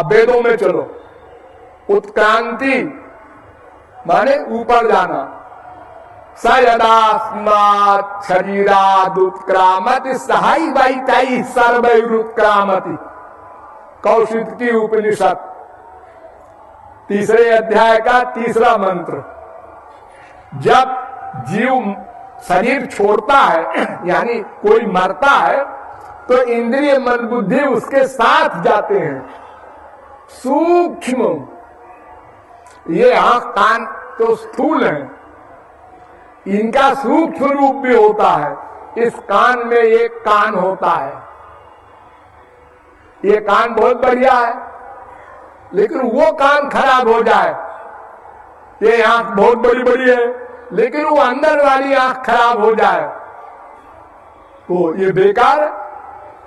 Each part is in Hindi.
अब वेदों में चलो। उत्क्रांति, माने ऊपर जाना। सयदास्मात् शरीरादुत्क्रामति, सहाय वैतई सर्वैरुत्क्रामति। कौशिक की उपनिषद। तीसरे अध्याय का तीसरा मंत्र। जब जीव शरीर छोड़ता है, यानी कोई मरता है तो इंद्रिय मन बुद्धि उसके साथ जाते हैं। सूक्ष्म। ये आँख, कान तो स्थूल है। इनका सूक्ष्म रूप भी होता है। इस कान में एक कान होता है। ये कान बहुत बढ़िया है, लेकिन वो कान खराब हो जाए। ये आँख बहुत बड़ी बड़ी है, लेकिन वो अंदर वाली आँख खराब हो जाए। तो ये बेकार है।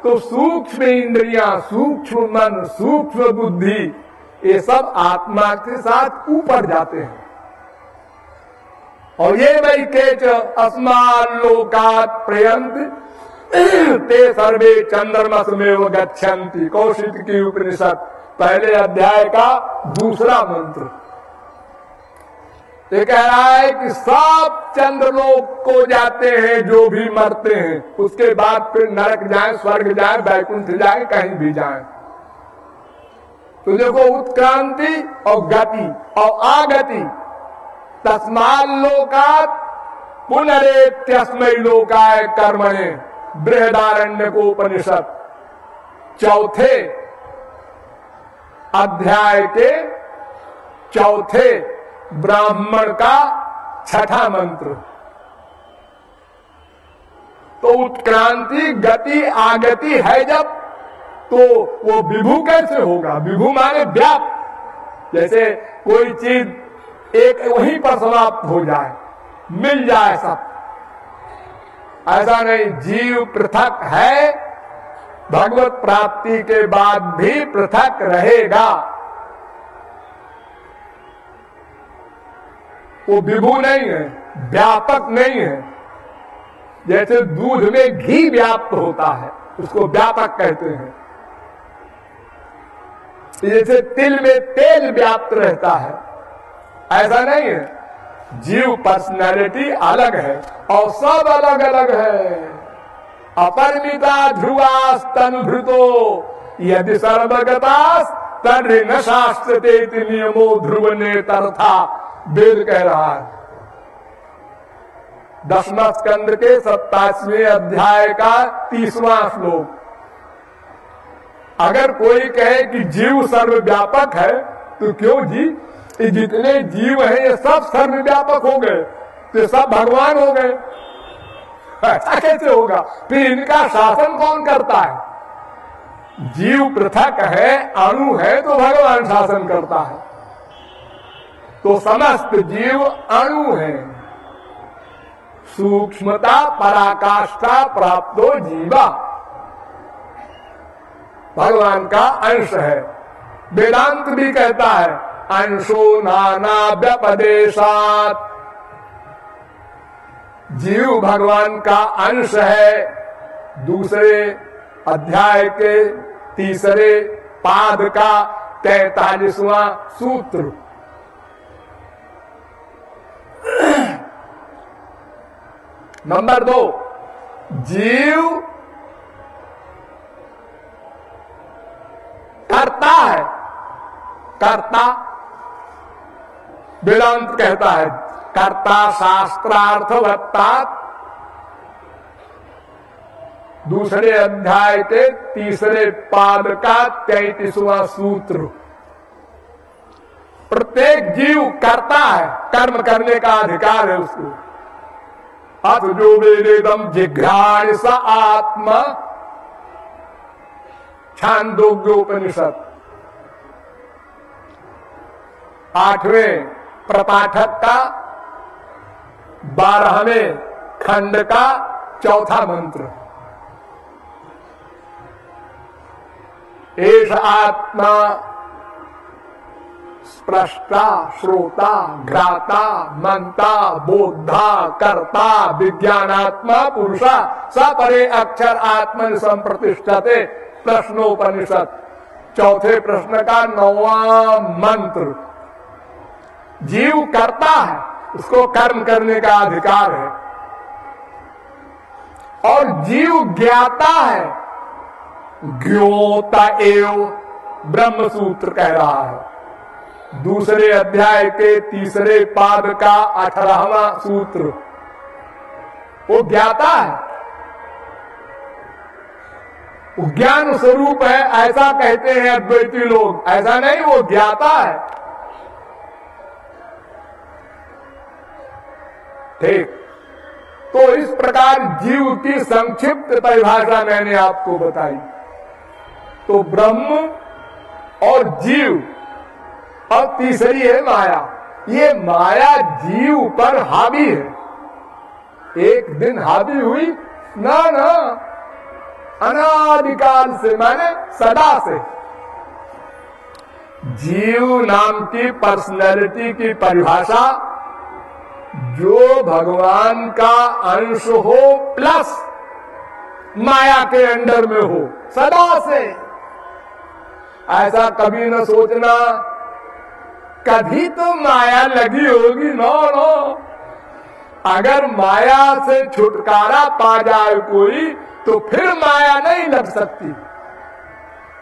तो सूक्ष्म इंद्रिया, सूक्ष्म मन, सूक्ष्म बुद्धि, ये सब आत्मा के साथ ऊपर जाते हैं। और ये वही केच लोकात प्रयंत ते सर्वे चंद्रमस में वो गच्छन्ति। कौशिक की उपनिषद, पहले अध्याय का दूसरा मंत्र। ये कह रहा है कि सब चंद्रलोक को जाते हैं, जो भी मरते हैं। उसके बाद फिर नरक जाए, स्वर्ग जाए, बैकुंठ जाए, कहीं भी जाए। तो देखो, उत्क्रांति और गति और आगति। तस्माल लोकात पुनरेत्यस्मय लोकाय कर्मणे। बृहदारण्य को उपनिषद। चौथे अध्याय के चौथे ब्राह्मण का छठा मंत्र। तो उत्क्रांति, गति, आगति है जब तो वो विभू कैसे होगा? विभू माने व्याप्त जैसे कोई चीज़ एक वहीं पर समाप्त हो जाए, मिल जाए सब। ऐसा नहीं, जीव पृथक है, भगवत प्राप्ति के बाद भी पृथक रहेगा। वो विभू नहीं है, व्यापक नहीं है। जैसे दूध में घी व्याप्त होता है, उसको व्यापक कहते हैं। जैसे तिल में तेल व्याप्त रहता है, ऐसा नहीं है। जीव पर्सनैलिटी अलग है और सब अलग अलग है। अपरिमिता ध्रुवास तनुभृतो यदि सर्वगतास तर्हि न शास्त्रते नियमो ध्रुव ने तरथा वेद कह रहा है। दसवा स्कंद के सत्ताईसवें अध्याय का तीसवा श्लोक। अगर कोई कहे कि जीव सर्वव्यापक है तो क्यों जी? ये जितने जीव हैं, ये सब सर्वव्यापक हो गए तो सब भगवान हो गए। ऐसा कैसे होगा? फिर इनका शासन कौन करता है? जीव पृथक है, अणु है तो भगवान शासन करता है। तो समस्त जीव अणु है। सूक्ष्मता, पराकाष्ठा प्राप्त जीवा। भगवान का अंश है। वेदांत भी कहता है, अंशो नाना व्यपदेशात जीव भगवान का अंश है, दूसरे अध्याय के तीसरे पाद का तैतालीसवां सूत्र। नंबर दो जीव करता है। कर्ता वेदांत कहता है। कर्ता शास्त्रार्थवत्ता। दूसरे अध्याय के तीसरे पाद का तैतीसवां सूत्र। प्रत्येक जीव करता है। कर्म करने का अधिकार है उसको। अथ जो वेदेदम जिघ्राण स आत्मा। छांदोग्योपनिषद। आठवें प्रपाठक का बारहवें खंड का चौथा मंत्र। एष आत्मा स्प्रष्टा श्रोता घ्राता मंता बोधा कर्ता, विज्ञानात्मा, पुरुषा, सपरे अक्षर आत्मन संप्रतिष्ठते। प्रश्नोपनिषद। चौथे प्रश्न का नौवा मंत्र। जीव करता है, उसको कर्म करने का अधिकार है। और जीव ज्ञाता है, ज्ञोता एव ब्रह्म सूत्र कह रहा है। दूसरे अध्याय के तीसरे पाद का अठारहवा सूत्र। वो ज्ञाता है। ज्ञान स्वरूप है, ऐसा कहते हैं अद्वैती लोग। ऐसा नहीं, वो ज्ञाता है। ठीक। तो इस प्रकार जीव की संक्षिप्त परिभाषा मैंने आपको बताई। तो ब्रह्म और जीव और तीसरी है माया। ये माया जीव पर हावी है। एक दिन हावी हुई, ना ना, अनादिकाल से मैंने सदा से। जीव नाम की पर्सनैलिटी की परिभाषा, जो भगवान का अंश हो प्लस माया के अंडर में हो, सदा से। ऐसा कभी न सोचना कभी तो माया लगी होगी, नो नो। अगर माया से छुटकारा पा जाए कोई तो फिर माया नहीं लग सकती।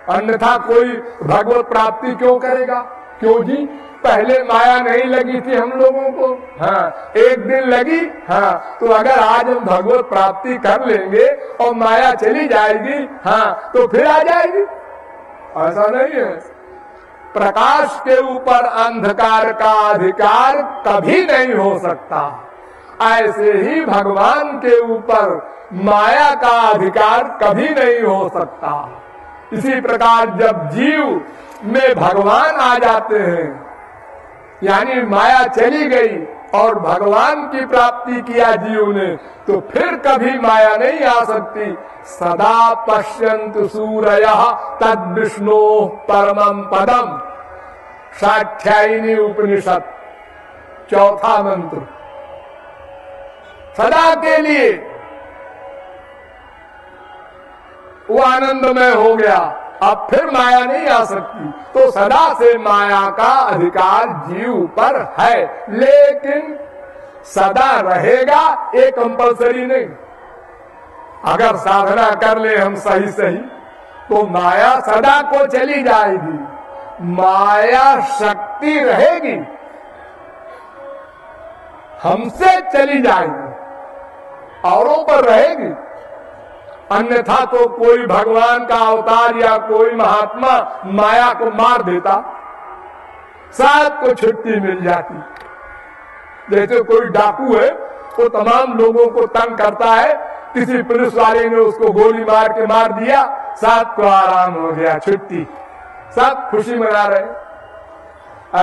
अन्यथा कोई भगवत प्राप्ति क्यों करेगा? क्यों जी? पहले माया नहीं लगी थी हम लोगों को। हाँ एक दिन लगी हाँ तो अगर आज हम भगवत प्राप्ति कर लेंगे और माया चली जाएगी हाँ तो फिर आ जाएगी। ऐसा नहीं है। प्रकाश के ऊपर अंधकार का अधिकार कभी नहीं हो सकता। ऐसे ही भगवान के ऊपर माया का अधिकार कभी नहीं हो सकता। इसी प्रकार जब जीव में भगवान आ जाते हैं, यानी माया चली गई और भगवान की प्राप्ति किया जीव ने तो फिर कभी माया नहीं आ सकती। सदा पश्यंत सूरय तद विष्णु परमम पदम। साख्यायनी उपनिषद चौथा मंत्र। सदा के लिए वो आनंदमय हो गया। अब फिर माया नहीं आ सकती। तो सदा से माया का अधिकार जीव पर है। लेकिन सदा रहेगा, ये कंपलसरी नहीं। अगर साधना कर ले हम सही सही तो माया सदा को चली जाएगी। माया शक्ति रहेगी। हमसे चली जाएगी। औरों पर रहेगी। अन्यथा तो कोई भगवान का अवतार या कोई महात्मा माया को मार देता। सात को छुट्टी मिल जाती। जैसे कोई डाकू है, वो तमाम लोगों को तंग करता है। किसी पुलिस वाले ने उसको गोली मार के मार दिया सात को आराम हो गया, छुट्टी। सब खुशी मना रहे।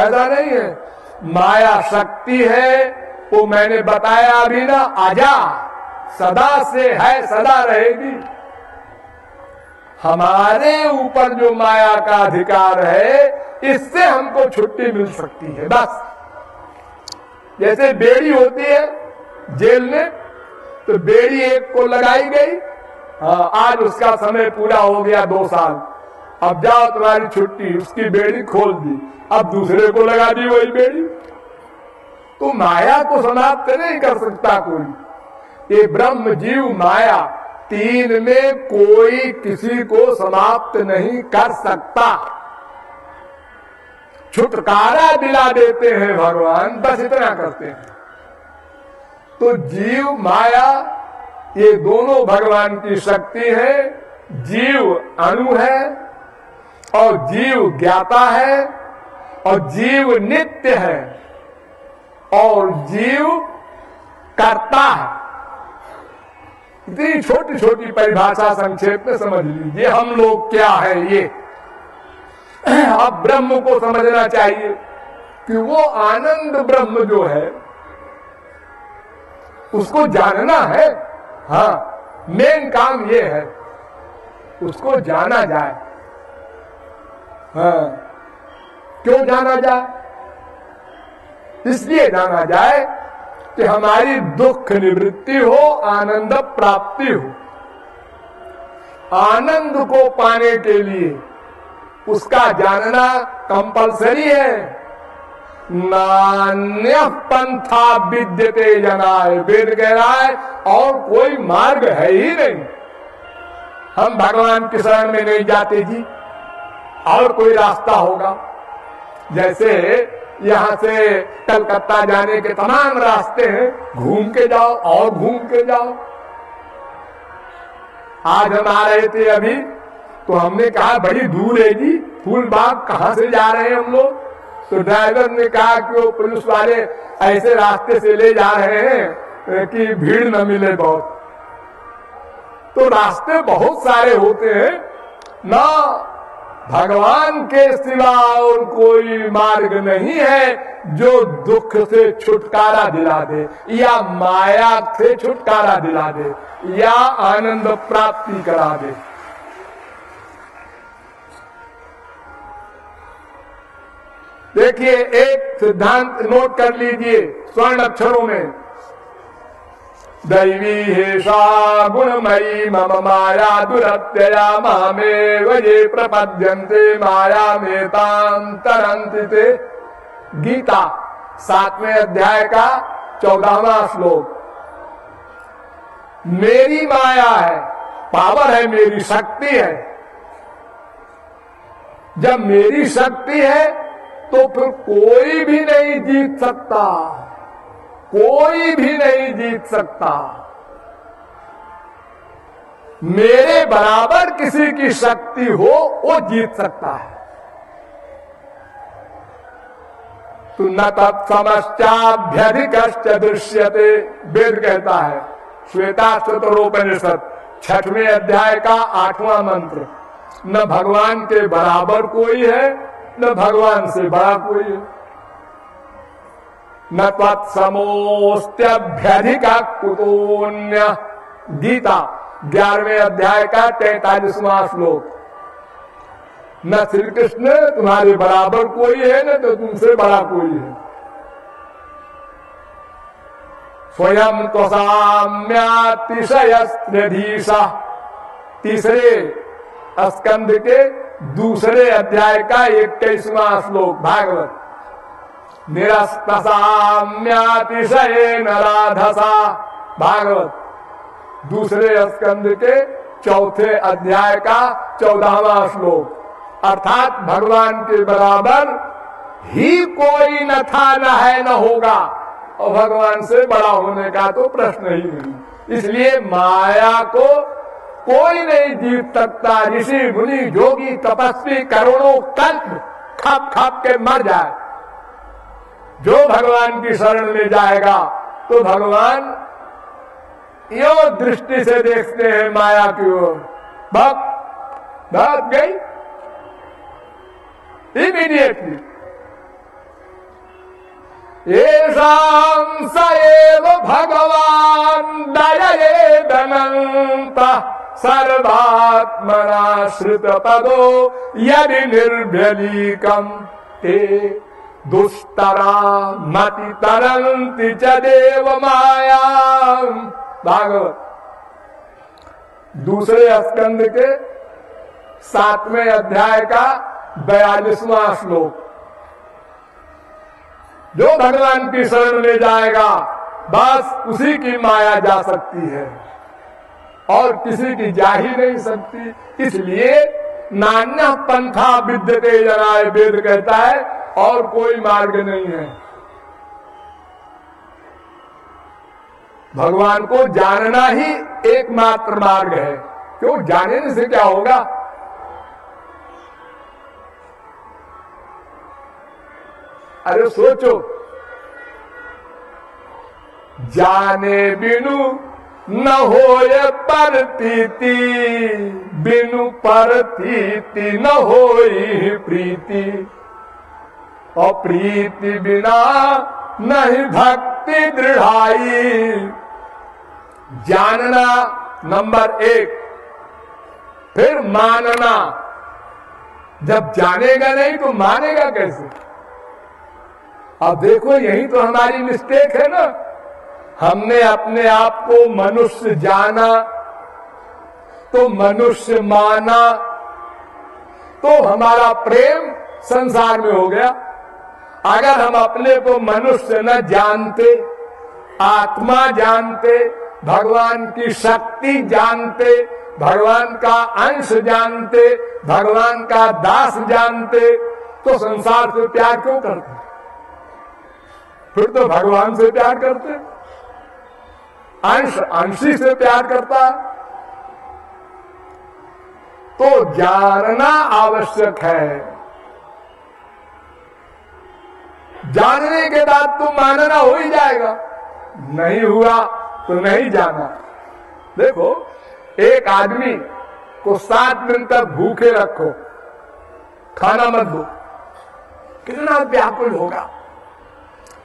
ऐसा नहीं है। माया शक्ति है, वो मैंने बताया अभी ना, आजा। सदा से है, सदा रहेगी। हमारे ऊपर जो माया का अधिकार है, इससे हमको छुट्टी मिल सकती है, बस। जैसे बेड़ी होती है, जेल में तो बेड़ी एक को लगाई गई। हाँ आज उसका समय पूरा हो गया दो साल। अब जाओ, तुम्हारी छुट्टी, उसकी बेड़ी खोल दी। अब दूसरे को लगा दी वही बेड़ी। तो माया को समाप्त नहीं कर सकता कोई। ये ब्रह्म जीव माया तीन में कोई किसी को समाप्त नहीं कर सकता। छुटकारा दिला देते हैं भगवान, बस इतना करते हैं। तो जीव माया, ये दोनों भगवान की शक्ति है। जीव अणु है, और जीव ज्ञाता है, और जीव नित्य है, और जीव करता है। इतनी छोटी छोटी परिभाषा संक्षेप में समझ लीजिए, हम लोग क्या है ये? अब ब्रह्म को समझना चाहिए कि वो आनंद ब्रह्म जो है, उसको जानना है। हाँ मेन काम ये है, उसको जाना जाए। हाँ क्यों जाना जाए? इसलिए जाना जाए कि हमारी दुख निवृत्ति हो, आनंद प्राप्ति हो। आनंद को पाने के लिए उसका जानना कंपलसरी है। नान्य पंथा विद्यते जनाए वेद कह रहा है, और कोई मार्ग है ही नहीं। हम भगवान के शरण में नहीं जाते जी, और कोई रास्ता होगा। जैसे यहाँ से कलकत्ता जाने के तमाम रास्ते हैं। घूम के जाओ और घूम के जाओ। आज हम आ रहे थे अभी तो हमने कहा बड़ी दूर है जी। फूल बाग कहाँ से जा रहे हैं हम लोग? तो ड्राइवर ने कहा कि वो पुलिस वाले ऐसे रास्ते से ले जा रहे हैं कि भीड़ न मिले बहुत। तो रास्ते बहुत सारे होते हैं। ना भगवान के सिवा और कोई मार्ग नहीं है जो दुख से छुटकारा दिला दे, या माया से छुटकारा दिला दे, या आनंद प्राप्ति करा दे। देखिए, एक सिद्धांत नोट कर लीजिए, स्वर्ण अक्षरों में। दैवी हेषा गुणमयी मम माया दुरत्यया मामे वजे प्रपद्यन्ते माया मेताम तरंति गीता, सातवें अध्याय का चौदहवा श्लोक। मेरी माया है, पावर है, मेरी शक्ति है। जब मेरी शक्ति है तो फिर कोई भी नहीं जीत सकता। कोई भी नहीं जीत सकता। मेरे बराबर किसी की शक्ति हो, वो जीत सकता है। तो न तत्समश्चाभ्यधिक दृश्यते, वेद कहता है। श्वेता चतुरोपनिषद छठवें अध्याय का आठवां मंत्र। न भगवान के बराबर कोई है, न भगवान से बड़ा कोई है। न तत्समोस्त्यभ्यधिका कुतोन्य गीता, ग्यारहवें अध्याय का तैतालीसवां श्लोक। न श्री कृष्ण तुम्हारे बराबर कोई है, न तो तुमसे बड़ा कोई है। स्वयं तो साम्यातिशयधीशा तीसरे स्कंद के दूसरे अध्याय का इक्कीसवां श्लोक, भागवत। निरस्तसाम्यातिशय नराधसा। भागवत। दूसरे स्कंद के चौथे अध्याय का चौदहवा श्लोक। अर्थात भगवान के बराबर ही कोई न था, न है, न होगा। और भगवान से बड़ा होने का तो प्रश्न ही नहीं। इसलिए माया को कोई नहीं जीत सकता। ऋषि, मुनि जोगी तपस्वी, करोड़ों कल्प खप खप के मर जाए। जो भगवान की शरण में जाएगा तो भगवान यो दृष्टि से देखते हैं माया की ओर। भग भग गई? इमीडिएटली स एव भगवान् दययेदनन्त सर्वात्मनाश्रितपदो यदि निर्भ्यलीकम् ते। दुष्टरा मति तरन्ति च देव माया। भागवत। दूसरे स्कंद के सातवें अध्याय का बयालीसवां श्लोक। जो भगवान की शरण में जाएगा, बस उसी की माया जा सकती है। और किसी की जा ही नहीं सकती। इसलिए नान्य पंथा विद्यते जनाए वेद कहता है और कोई मार्ग नहीं है। भगवान को जानना ही एकमात्र मार्ग है। क्यों? जानने से क्या होगा? अरे सोचो, जाने बिनु न होय परतीति बिनु परतीति न होई प्रीति। और प्रीति बिना नहीं भक्ति दृढ़ाई। जानना नंबर एक। फिर मानना। जब जानेगा नहीं तो मानेगा कैसे? अब देखो, यही तो हमारी मिस्टेक है ना। हमने अपने आप को मनुष्य जाना तो मनुष्य माना तो हमारा प्रेम संसार में हो गया। अगर हम अपने को मनुष्य न जानते, आत्मा जानते, भगवान की शक्ति जानते, भगवान का अंश जानते, भगवान का दास जानते तो संसार से प्यार क्यों करते? फिर तो भगवान से प्यार करते। अंश, अंशी से प्यार करता। तो जानना आवश्यक है। जानने के बाद तो मानना हो ही जाएगा। नहीं हुआ तो नहीं जाना। देखो, एक आदमी को सात दिन तक भूखे रखो। खाना मत दो कितना व्याकुल होगा।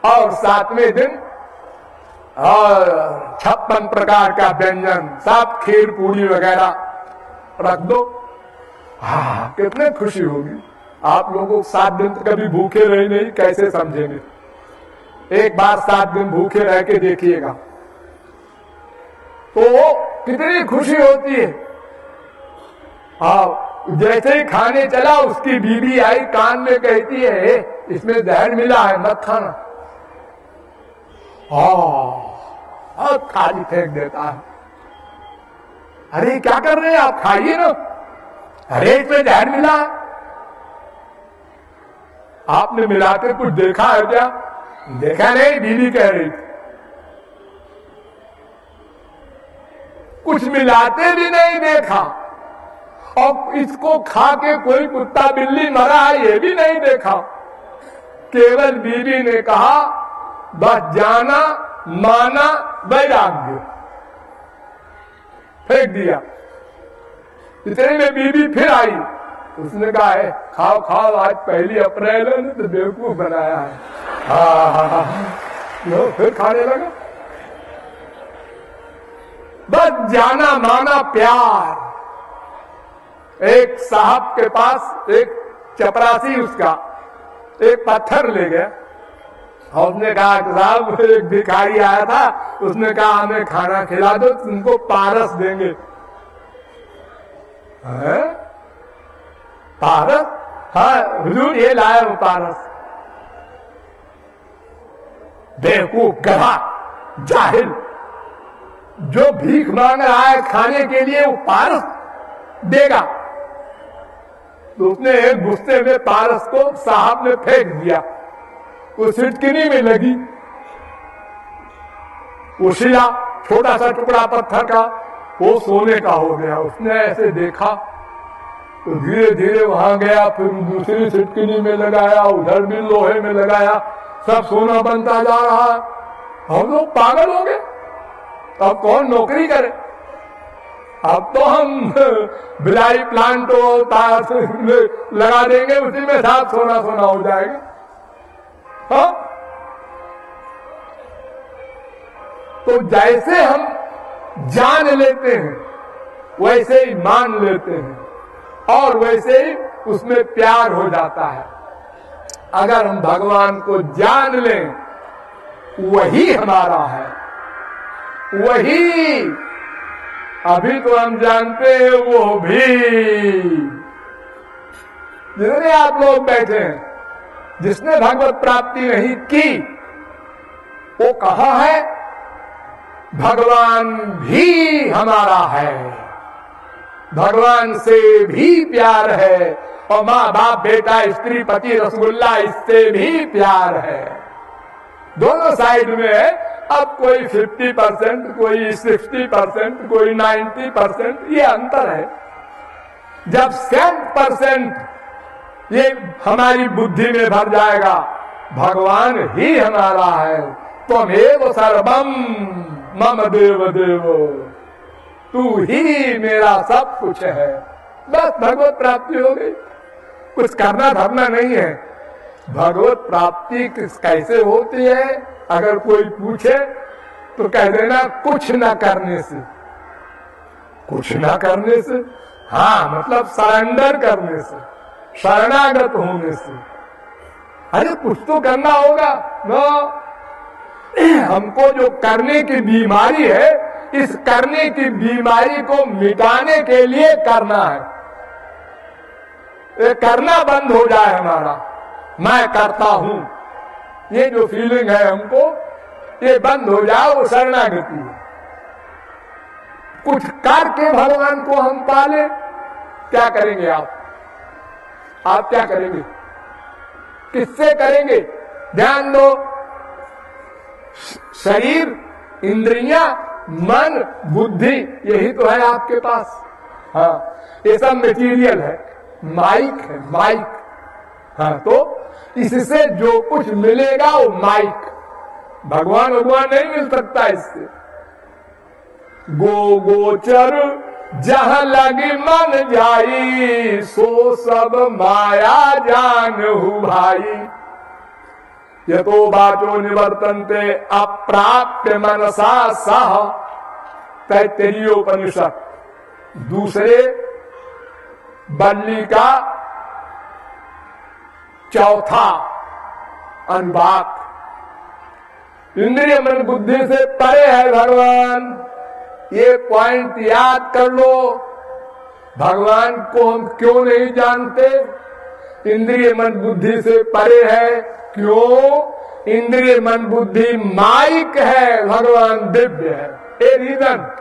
और सातवें दिन, और छप्पन प्रकार का व्यंजन सब खीर पूरी वगैरह रख दो। हाँ कितने खुशी होगी। आप लोगों सात दिन कभी भूखे रहे नहीं, कैसे समझेंगे? एक बार सात दिन भूखे रह के देखिएगा। तो कितनी खुशी होती है। हाँ जैसे ही खाने चला, उसकी बीबी आई, कान में कहती है इसमें जहर मिला है, मत खाना। हाँ खाली फेंक देता है। अरे, क्या कर रहे हैं आप? खाइए ना। अरे, इसमें जहर मिला है। आपने मिलाते कुछ देखा है क्या? देखा नहीं, बीवी कह रही थी। कुछ मिलाते भी नहीं देखा। और इसको खा के कोई कुत्ता बिल्ली मरा है, ये भी नहीं देखा। केवल बीबी ने कहा, बस जाना, माना, वैराग्य। फेंक दिया। इतने में बीबी फिर आई। उसने कहा है, खाओ खाओ, आज पहली अप्रैल है तो बेवकूफ़ बनाया है। हाँ हाँ फिर खाने लगा। बस जाना माना प्यार। एक साहब के पास एक चपरासी उसका, एक पत्थर ले गया। और उसने कहा, साहब, एक भिखारी आया था, उसने कहा, हमें खाना खिला दो, तुमको पारस देंगे। है? पारस हाँ हुजूर ये लाया वो पारस बेवकूफ़, गधा, जाहिल। जो भीख मांग रहा है खाने के लिए वो पारस देगा। तो उसने एक गुस्से में पारस को साहब ने फेंक दिया। वो सिटकिनी में लगी। वो शिला, छोटा सा टुकड़ा पत्थर का, वो सोने का हो गया। उसने ऐसे देखा। तो धीरे धीरे वहाँ गया, फिर दूसरी सिटकिनी में लगाया, उधर भी लोहे में लगाया, सब सोना बनता जा रहा। हम लोग पागल हो गए। अब कौन नौकरी करे? अब तो हम बिलाई प्लांट लगा देंगे, उसी में साफ़ सोना सोना हो जाएगा। हा? तो जैसे हम जान लेते हैं, वैसे ही मान लेते हैं। और वैसे ही उसमें प्यार हो जाता है। अगर हम भगवान को जान लें, वही हमारा है। वही। अभी तो हम जानते हैं वो भी। जितने आप लोग बैठे हैं, जिसने भगवत प्राप्ति नहीं की, वो कहा है? भगवान भी हमारा है। भगवान से भी प्यार है और माँ बाप बेटा स्त्री पति रसगुल्ला इससे भी प्यार है। दोनों साइड में अब कोई 50 परसेंट, कोई 60 परसेंट, कोई 90 परसेंट, ये अंतर है। जब 100 परसेंट ये हमारी बुद्धि में भर जाएगा, भगवान ही हमारा है। त्वमेव सर्वम मम देव देव। तू ही मेरा सब कुछ है। बस भगवत प्राप्ति हो गई। कुछ करना धरना नहीं है। भगवत प्राप्ति कैसे होती है? अगर कोई पूछे तो कह देना, कुछ ना करने से। कुछ ना करने से? हाँ मतलब सरेंडर करने से, शरणागत होने से। अरे, कुछ तो करना होगा। न। हमको जो करने की बीमारी है इस करने की बीमारी को मिटाने के लिए करना है। ये करना बंद हो जाए हमारा। मैं करता हूँ। ये जो फीलिंग है हमको, ये बंद हो जाए, वो शरणागति है। कुछ करके भगवान को हम पाले, क्या करेंगे आप? आप क्या करेंगे? किससे करेंगे? ध्यान दो। शरीर, इंद्रिया मन, बुद्धि, यही तो है आपके पास। हाँ ये सब मटेरियल है। माइक है माइक हाँ तो इससे जो कुछ मिलेगा वो माइक भगवान भगवान नहीं मिल सकता इससे। गो गोचर जहाँ लगी मन जाई, सो सब माया जान हु भाई। ये तो बाचो निवर्तनते अप्राप्य मनसा सह। तैतरीयोपनिषद दूसरे बल्ली का चौथा अनुभाग इंद्रिय मन बुद्धि से परे है भगवान। ये पॉइंट याद कर लो। भगवान को हम क्यों नहीं जानते? इंद्रिय मन बुद्धि से परे है। क्यों? इंद्रिय मन बुद्धि माइक है, भगवान दिव्य है। A reason.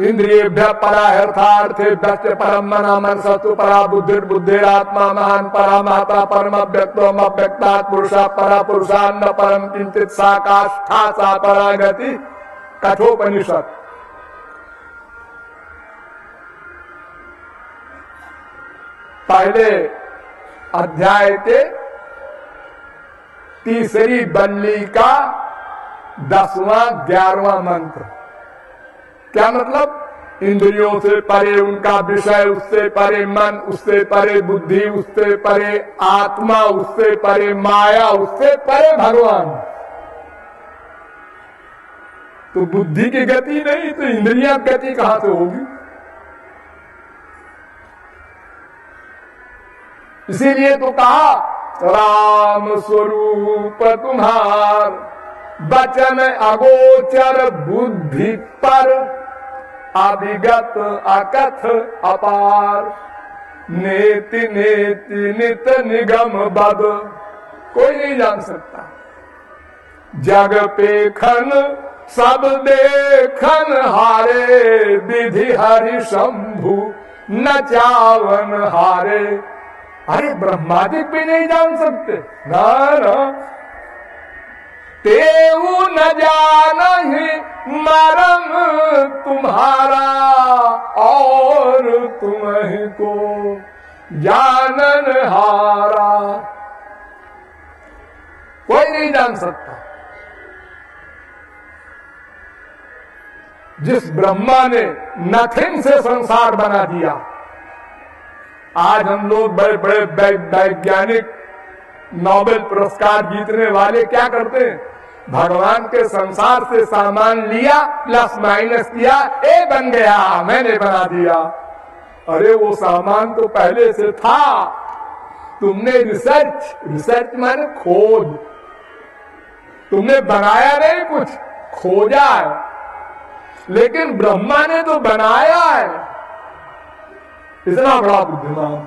इंद्रिय परा अर्थार्थेभ्य परम मना मन सत्व परा बुद्धि बुद्धिरात्मा महान परा महता परम अव्यक्त अव्यक्ता पुरुषा परा पुरुषान्न परम किंचित सा सा परा गति। कठोपनिषद पहले अध्याय के तीसरी बल्ली का दसवां, ग्यारहवा मंत्र। क्या मतलब? इंद्रियों से परे, उनका विषय उससे परे, मन उससे परे, बुद्धि उससे परे, आत्मा उससे परे, माया उससे परे, भगवान। तो बुद्धि की गति नहीं तो इंद्रिया गति कहाँ से होगी? इसीलिए तो कहा, राम स्वरूप तुम्हार, बचन अगोचर बुद्धि पर, अभिगत अकथ अपार। नेति नेति नित निगम बद, कोई नहीं जान सकता। जग पे खन, सब देखन हारे, विधि हरि शंभु, न चावन हारे। अरे ब्रह्मादिक भी नहीं जान सकते। ना ना तेऊ न जान ही मरम तुम्हारा और तुम्हें को जानन हारा। कोई नहीं जान सकता। जिस ब्रह्मा ने नथिंग से संसार बना दिया आज हम लोग बड़े बड़े वैज्ञानिक नोबेल पुरस्कार जीतने वाले क्या करते हैं? भगवान के संसार से सामान लिया प्लस माइनस किया, ए बन गया, मैंने बना दिया। अरे वो सामान तो पहले से था। तुमने रिसर्च रिसर्च माने खोज। तुमने बनाया नहीं कुछ, खोजा है। लेकिन ब्रह्मा ने तो बनाया है। इतना बड़ा बुद्धिमान।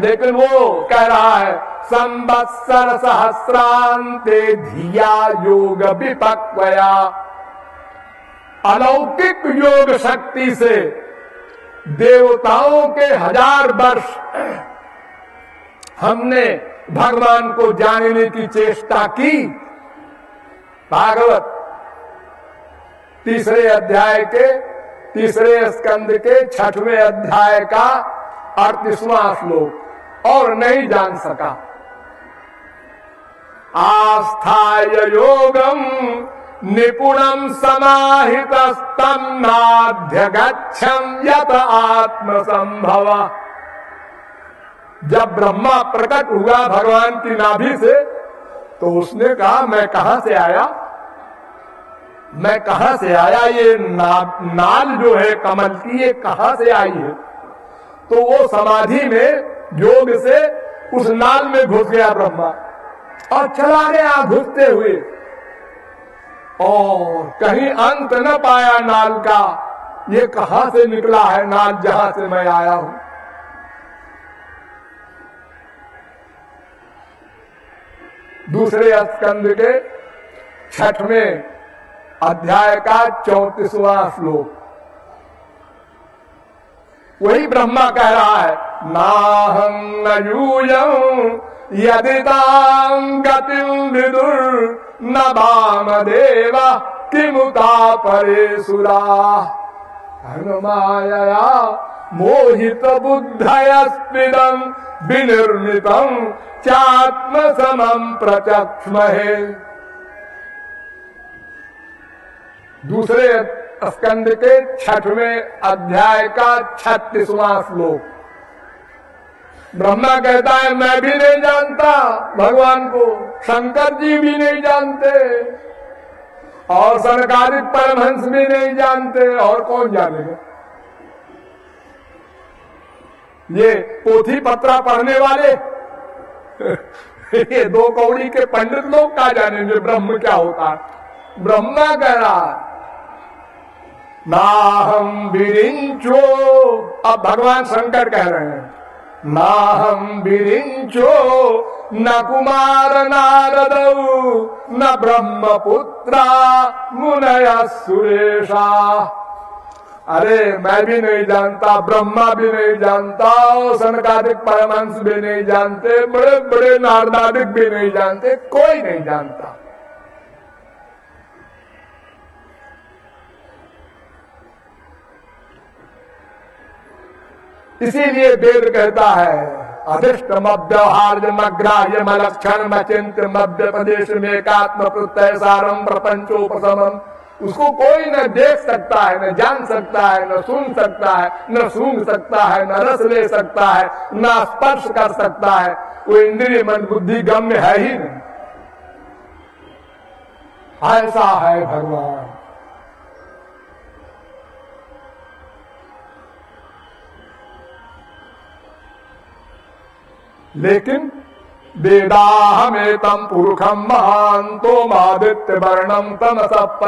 लेकिन वो कह रहा है, संवत्सर सहस्रांते धिया योग विपक्वया। अलौकिक योग शक्ति से देवताओं के हज़ार वर्ष हमने भगवान को जानने की चेष्टा की। भागवत तीसरे अध्याय के तीसरे स्कंद के छठवें अध्याय का अड़तीसवां श्लोक, और नहीं जान सका। आस्था योगम निपुणम समाहित गच्छम यत आत्म संभव जब ब्रह्मा प्रकट हुआ भगवान की नाभि से तो उसने कहा, मैं कहा से आया? मैं कहा से आया? ये ना, नाल जो है कमल की ये कहा से आई है? तो वो समाधि में योग से उस नाल में घुस गया ब्रह्मा और चला गया घुसते हुए। और कहीं अंत न पाया नाल का ये कहा से निकला है नाल जहाँ से मैं आया हूँ? दूसरे स्कंद के छठवें अध्याय का चौतीसवां श्लोक। वही ब्रह्मा कह रहा है, नाहं न यूयं यदि गतिम विदुर, न वाम देव किमुता परे सुरा माया मोहित बुद्धयस्पिदम विनिर्मितम चात्म समम प्रचक्षमहे। दूसरे स्कंद के छठवें अध्याय का छत्तीसवां श्लोक। ब्रह्मा कहता है, मैं भी नहीं जानता, भगवान को शंकर जी भी नहीं जानते और सरकारिक परमहंस भी नहीं जानते और कौन जानेगा? ये पोथी पत्रा पढ़ने वाले, ये दो कौड़ी के पंडित लोग क्या जानेंगे, ब्रह्म क्या होता है। ब्रह्मा कह रहा है नाहम विरिंचो अब भगवान शंकर कह रहे हैं नाहम विरिंचो न कुमार नारद, न ब्रह्मपुत्रा मुनया सुरेशा। अरे, मैं भी नहीं जानता, ब्रह्मा भी नहीं जानता सनकादिक परमंश भी नहीं जानते बड़े बड़े नारदादिक भी नहीं जानते, कोई नहीं जानता। इसीलिए वेद कहता है अधिष्ट व्यवहार मग्राह्य मलक्षण मचिंत मध्य प्रदेश में एकात्म प्रत्यय सारम प्रपंचो प्रपंचोपम उसको कोई न देख सकता है, न जान सकता है, न सुन सकता है, न सूंघ सकता है, न रस ले सकता है, न स्पर्श कर सकता है। वो इंद्रिय, मन, बुद्धि, गम्य है ही नहीं। ऐसा है भगवान। लेकिन वेदाहमेतम पुरुषम महान तो आदित्य वर्णम तम सब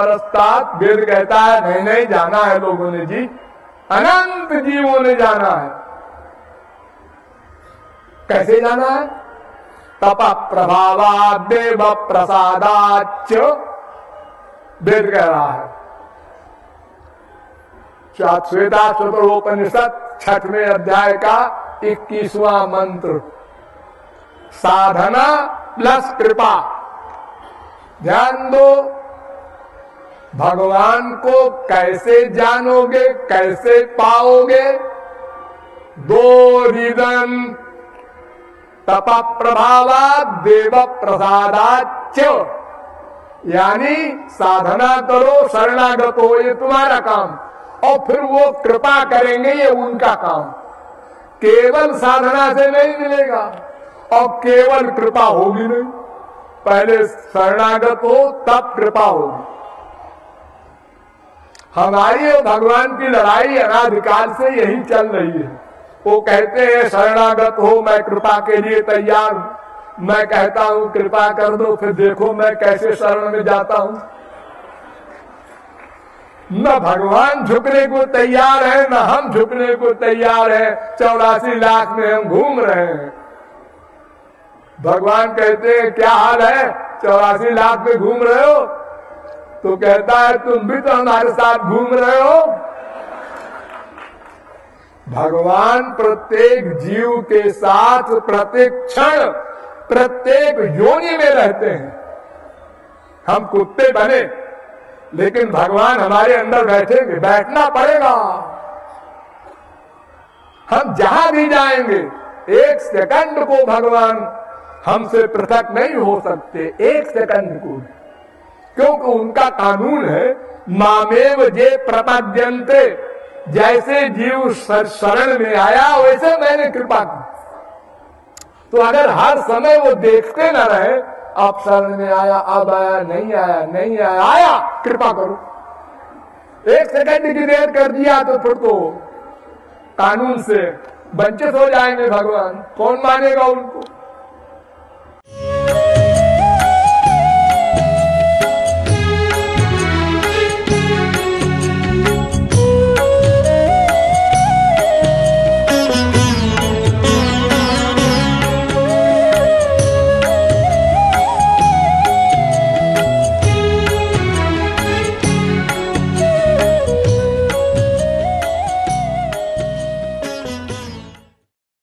वेद कहता है, नहीं नहीं, जाना है लोगों ने जी। अनंत जीवों ने जाना है। कैसे जाना है? तप प्रभावा देव प्रसादाच वेद कह रहा है। श्वेता स्वतोपनिषद छठवें अध्याय का इक्कीसवां मंत्र। साधना प्लस कृपा। ध्यान दो, भगवान को कैसे जानोगे, कैसे पाओगे? दो रिदन तप प्रभावा देव प्रसादाच यानी साधना करो, शरणागत हो, ये तुम्हारा काम। और फिर वो कृपा करेंगे, ये उनका काम। केवल साधना से नहीं मिलेगा। और केवल कृपा होगी नहीं। पहले शरणागत हो, तब कृपा होगी। हमारी और भगवान की लड़ाई अनाधिकार से यही चल रही है। वो कहते हैं, शरणागत हो, मैं कृपा के लिए तैयार हूँ। मैं कहता हूँ, कृपा कर दो, फिर देखो मैं कैसे शरण में जाता हूँ। न भगवान झुकने को तैयार है, न हम झुकने को तैयार है। चौरासी लाख में हम घूम रहे हैं। भगवान कहते हैं, क्या हाल है? चौरासी लाख में घूम रहे हो? तो कहता है, तुम भी तो हमारे साथ घूम रहे हो। भगवान प्रत्येक जीव के साथ, प्रत्येक क्षण, प्रत्येक योनि में रहते हैं। हम कुत्ते बने, लेकिन भगवान हमारे अंदर बैठेंगे, बैठना पड़ेगा। हम जहाँ भी जाएँगे, एक सेकंड को भगवान हमसे पृथक नहीं हो सकते, एक सेकंड को। क्योंकि उनका कानून है, मामेव जे प्रपद्यंते जैसे जीव शरण में आया, वैसे मैंने कृपा की। तो अगर हर समय वो देखते न रहे, अब शरण में आया, अब आया, नहीं आया नहीं आया आया, कृपा करो। एक सेकंड की देर कर दिया तो फिर तो कानून से वंचित हो जाएँगे भगवान। कौन मानेगा उनको?